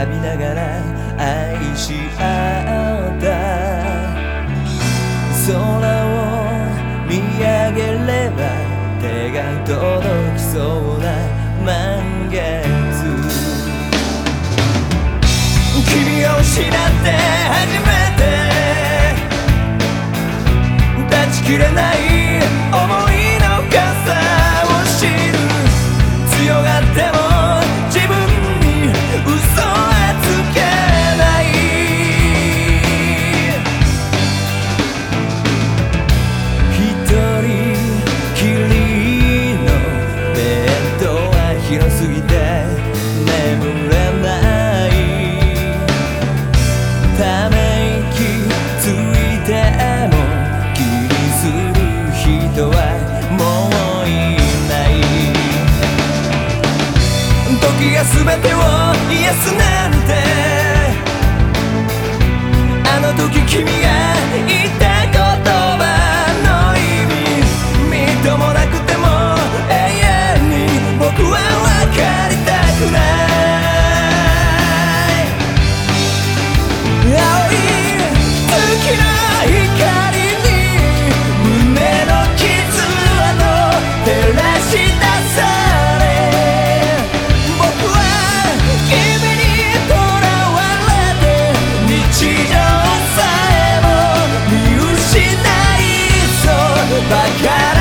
浴びながら愛し合った。空を見上げれば手が届きそうな満月。君を失って初めて断ち切れない広すぎて眠れないため息ついても気にする人はもういない時が全てを癒すなんてあの時君が back out.